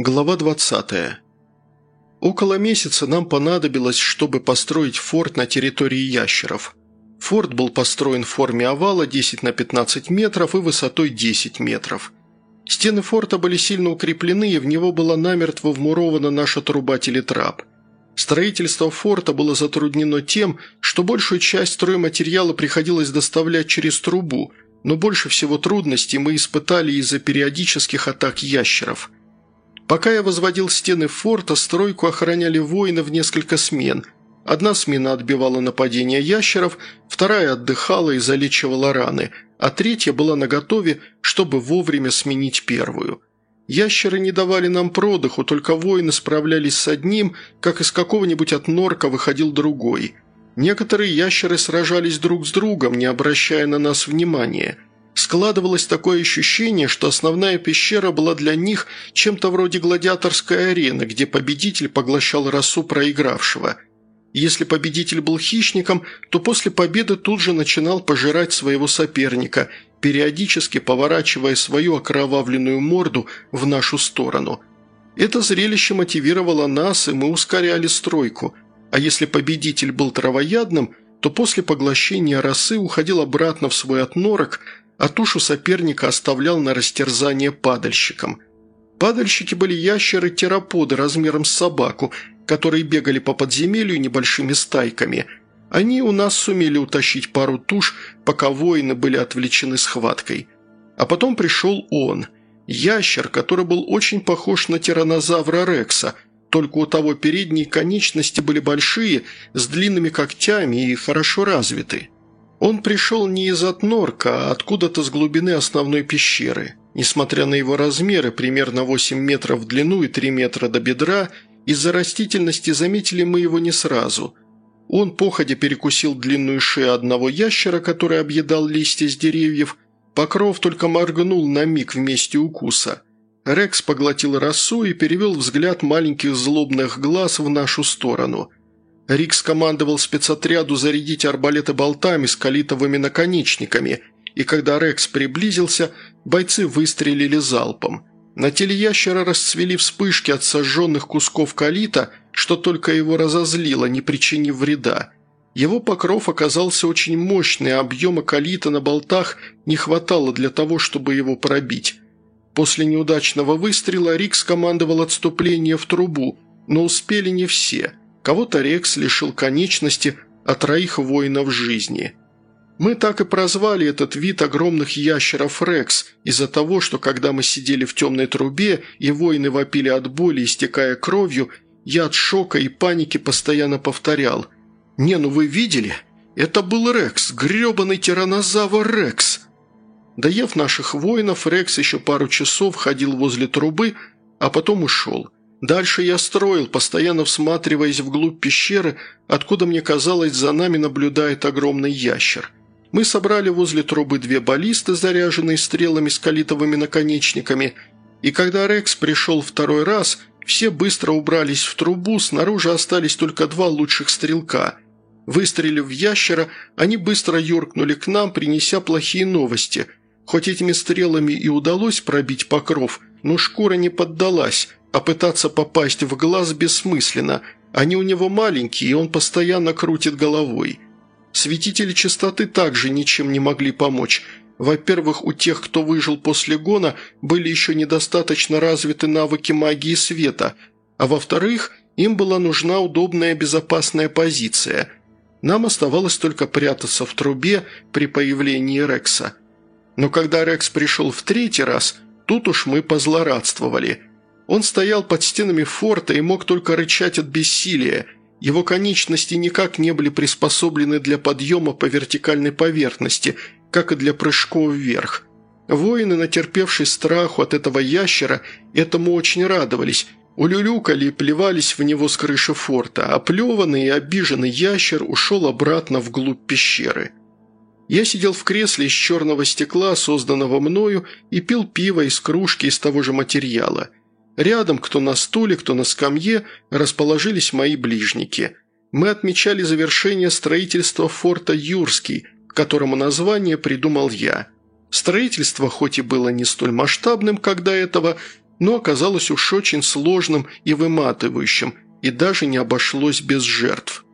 Глава 20. Около месяца нам понадобилось, чтобы построить форт на территории ящеров. Форт был построен в форме овала 10 на 15 метров и высотой 10 метров. Стены форта были сильно укреплены, и в него была намертво вмурована наша труба телетрап. Строительство форта было затруднено тем, что большую часть стройматериала приходилось доставлять через трубу, но больше всего трудностей мы испытали из-за периодических атак ящеров – Пока я возводил стены форта, стройку охраняли воины в несколько смен. Одна смена отбивала нападения ящеров, вторая отдыхала и залечивала раны, а третья была наготове, чтобы вовремя сменить первую. Ящеры не давали нам продыху, только воины справлялись с одним, как из какого-нибудь отнорка выходил другой. Некоторые ящеры сражались друг с другом, не обращая на нас внимания – Складывалось такое ощущение, что основная пещера была для них чем-то вроде гладиаторской арены, где победитель поглощал расу проигравшего. Если победитель был хищником, то после победы тут же начинал пожирать своего соперника, периодически поворачивая свою окровавленную морду в нашу сторону. Это зрелище мотивировало нас, и мы ускоряли стройку. А если победитель был травоядным, то после поглощения росы уходил обратно в свой отнорок – а тушу соперника оставлял на растерзание падальщикам. Падальщики были ящеры-тераподы размером с собаку, которые бегали по подземелью небольшими стайками. Они у нас сумели утащить пару туш, пока воины были отвлечены схваткой. А потом пришел он, ящер, который был очень похож на тиранозавра Рекса, только у того передние конечности были большие, с длинными когтями и хорошо развиты. Он пришел не из отнорка, а откуда-то с глубины основной пещеры. Несмотря на его размеры, примерно 8 метров в длину и 3 метра до бедра, из-за растительности заметили мы его не сразу. Он походя перекусил длинную шею одного ящера, который объедал листья с деревьев. Покров только моргнул на миг в месте укуса. Рекс поглотил росу и перевел взгляд маленьких злобных глаз в нашу сторону – Рик скомандовал спецотряду зарядить арбалеты болтами с калитовыми наконечниками, и когда Рекс приблизился, бойцы выстрелили залпом. На теле ящера расцвели вспышки от сожженных кусков калита, что только его разозлило, не причинив вреда. Его покров оказался очень мощный, а объема калита на болтах не хватало для того, чтобы его пробить. После неудачного выстрела Рик скомандовал отступление в трубу, но успели не все – Кого-то Рекс лишил конечности, а троих воинов жизни. Мы так и прозвали этот вид огромных ящеров Рекс из-за того, что когда мы сидели в темной трубе и воины вопили от боли, истекая кровью, я от шока и паники постоянно повторял «Не, ну вы видели? Это был Рекс, гребаный тиранозавр Рекс!» Доев наших воинов, Рекс еще пару часов ходил возле трубы, а потом ушел – Дальше я строил, постоянно всматриваясь вглубь пещеры, откуда мне казалось, за нами наблюдает огромный ящер. Мы собрали возле трубы две баллисты, заряженные стрелами с калитовыми наконечниками, и когда Рекс пришел второй раз, все быстро убрались в трубу, снаружи остались только два лучших стрелка. Выстрелив в ящера, они быстро юркнули к нам, принеся плохие новости. Хоть этими стрелами и удалось пробить покров, но шкура не поддалась, а пытаться попасть в глаз бессмысленно. Они у него маленькие, и он постоянно крутит головой. Светители чистоты также ничем не могли помочь. Во-первых, у тех, кто выжил после гона, были еще недостаточно развиты навыки магии света, а во-вторых, им была нужна удобная безопасная позиция. Нам оставалось только прятаться в трубе при появлении Рекса. Но когда Рекс пришел в третий раз, тут уж мы позлорадствовали – он стоял под стенами форта и мог только рычать от бессилия. Его конечности никак не были приспособлены для подъема по вертикальной поверхности, как и для прыжков вверх. Воины, натерпевшись страху от этого ящера, этому очень радовались, улюлюкали и плевались в него с крыши форта, а плеванный и обиженный ящер ушел обратно вглубь пещеры. Я сидел в кресле из черного стекла, созданного мною, и пил пиво из кружки из того же материала – Рядом, кто на стуле, кто на скамье, расположились мои ближники. Мы отмечали завершение строительства форта Юрский, которому название придумал я. Строительство хоть и было не столь масштабным, как до этого, но оказалось уж очень сложным и выматывающим, и даже не обошлось без жертв.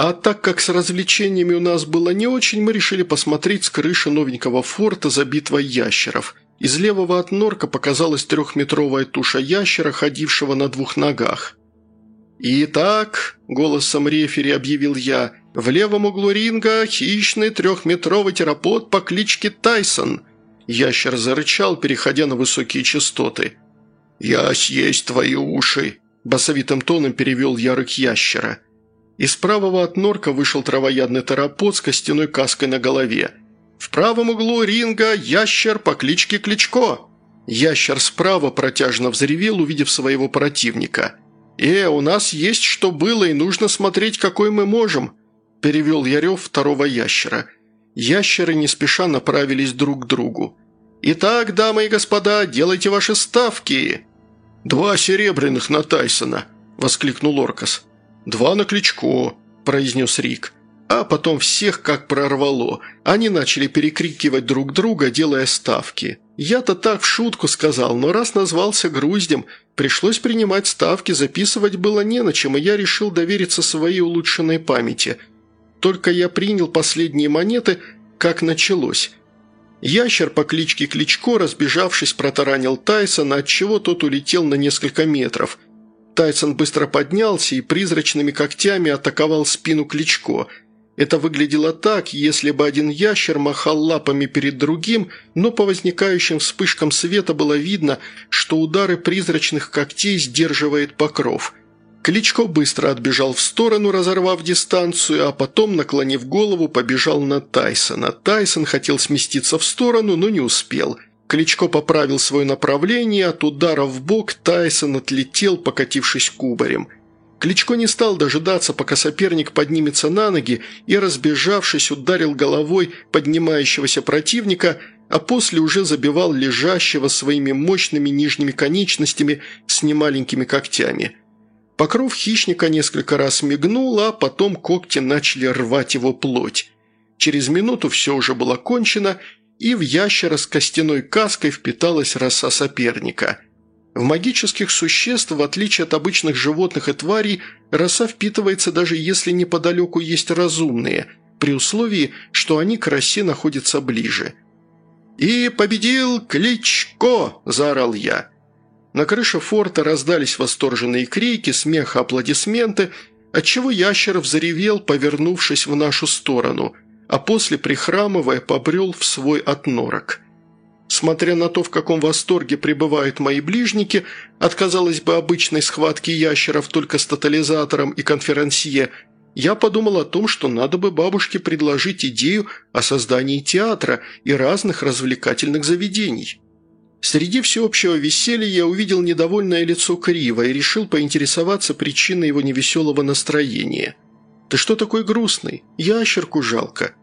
А так как с развлечениями у нас было не очень, мы решили посмотреть с крыши новенького форта забитого ящеров. Из левого от норка показалась трехметровая туша ящера, ходившего на двух ногах. «Итак», – голосом рефери объявил я, – «в левом углу ринга хищный трехметровый терапот по кличке Тайсон». Ящер зарычал, переходя на высокие частоты. «Я съесть твои уши», – басовитым тоном перевел я рык ящера. Из правого от норка вышел травоядный терапот с костяной каской на голове. В правом углу ринга ящер по кличке Кличко. Ящер справа протяжно взревел, увидев своего противника – «Э, у нас есть что было, и нужно смотреть, какой мы можем», – перевел Ярев второго ящера. Ящеры не спеша направились друг к другу. «Итак, дамы и господа, делайте ваши ставки!» «Два серебряных на Тайсона!» – воскликнул Оркас. «Два на Кличко!» – произнес Рик. А потом всех как прорвало. Они начали перекрикивать друг друга, делая ставки. Я-то так в шутку сказал, но раз назвался груздем, пришлось принимать ставки, записывать было не на чем, и я решил довериться своей улучшенной памяти. Только я принял последние монеты, как началось. Ящер по кличке Кличко, разбежавшись, протаранил Тайсона, отчего тот улетел на несколько метров. Тайсон быстро поднялся и призрачными когтями атаковал спину Кличко – это выглядело так, если бы один ящер махал лапами перед другим, но по возникающим вспышкам света было видно, что удары призрачных когтей сдерживает покров. Кличко быстро отбежал в сторону, разорвав дистанцию, а потом, наклонив голову, побежал на Тайсона. Тайсон хотел сместиться в сторону, но не успел. Кличко поправил свое направление, от удара в бок Тайсон отлетел, покатившись кубарем – Кличко не стал дожидаться, пока соперник поднимется на ноги и, разбежавшись, ударил головой поднимающегося противника, а после уже забивал лежащего своими мощными нижними конечностями с немаленькими когтями. Покров хищника несколько раз мигнул, а потом когти начали рвать его плоть. Через минуту все уже было кончено, и в ящера с костяной каской впиталась роса соперника – в магических существ, в отличие от обычных животных и тварей, роса впитывается даже если неподалеку есть разумные, при условии, что они к росе находятся ближе. «И победил Кличко!» – заорал я. На крыше форта раздались восторженные крики, смех, аплодисменты, отчего ящер взревел, повернувшись в нашу сторону, а после, прихрамывая, побрел в свой отнорок – Смотря на то, в каком восторге пребывают мои ближники, от, казалось бы, обычной схватки ящеров только с тотализатором и конферансье, я подумал о том, что надо бы бабушке предложить идею о создании театра и разных развлекательных заведений. Среди всеобщего веселья я увидел недовольное лицо Крива и решил поинтересоваться причиной его невеселого настроения. «Ты что такой грустный? Ящерку жалко».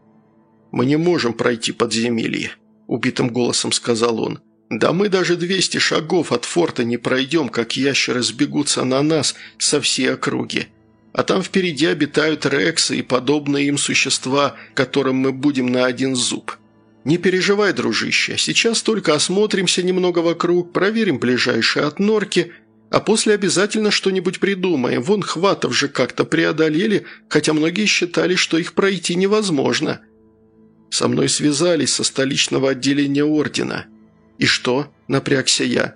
«Мы не можем пройти подземелье», – убитым голосом сказал он. «Да мы даже двести шагов от форта не пройдем, как ящеры сбегутся на нас со всей округи. А там впереди обитают рексы и подобные им существа, которым мы будем на один зуб. Не переживай, дружище, сейчас только осмотримся немного вокруг, проверим ближайшие от норки, а после обязательно что-нибудь придумаем. Вон хватов же как-то преодолели, хотя многие считали, что их пройти невозможно». Со мной связались со столичного отделения ордена. И что?» – напрягся я.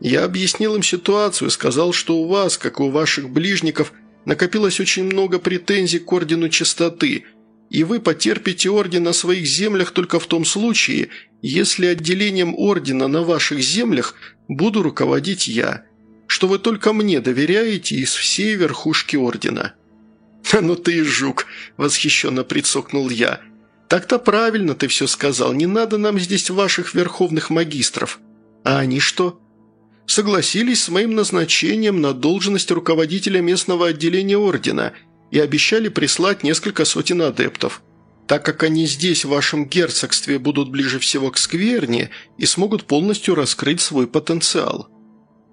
Я объяснил им ситуацию, сказал, что у вас, как и у ваших ближников, накопилось очень много претензий к Ордену Чистоты, и вы потерпите Орден на своих землях только в том случае, если отделением Ордена на ваших землях буду руководить я, что вы только мне доверяете из всей верхушки Ордена». ну ты и жук!» – восхищенно прицокнул я – «Так-то правильно ты все сказал. Не надо нам здесь ваших верховных магистров. А они что?» «Согласились с моим назначением на должность руководителя местного отделения Ордена и обещали прислать несколько сотен адептов. Так как они здесь, в вашем герцогстве, будут ближе всего к скверне и смогут полностью раскрыть свой потенциал».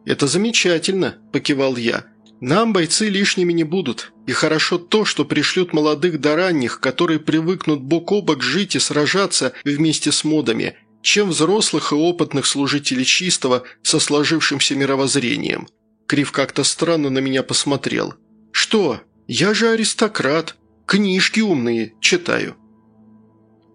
«Это замечательно», – покивал я. Нам бойцы лишними не будут, и хорошо то, что пришлют молодых до ранних, которые привыкнут бок о бок жить и сражаться вместе с модами, чем взрослых и опытных служителей чистого со сложившимся мировоззрением. Крив как-то странно на меня посмотрел. «Что? Я же аристократ. Книжки умные читаю».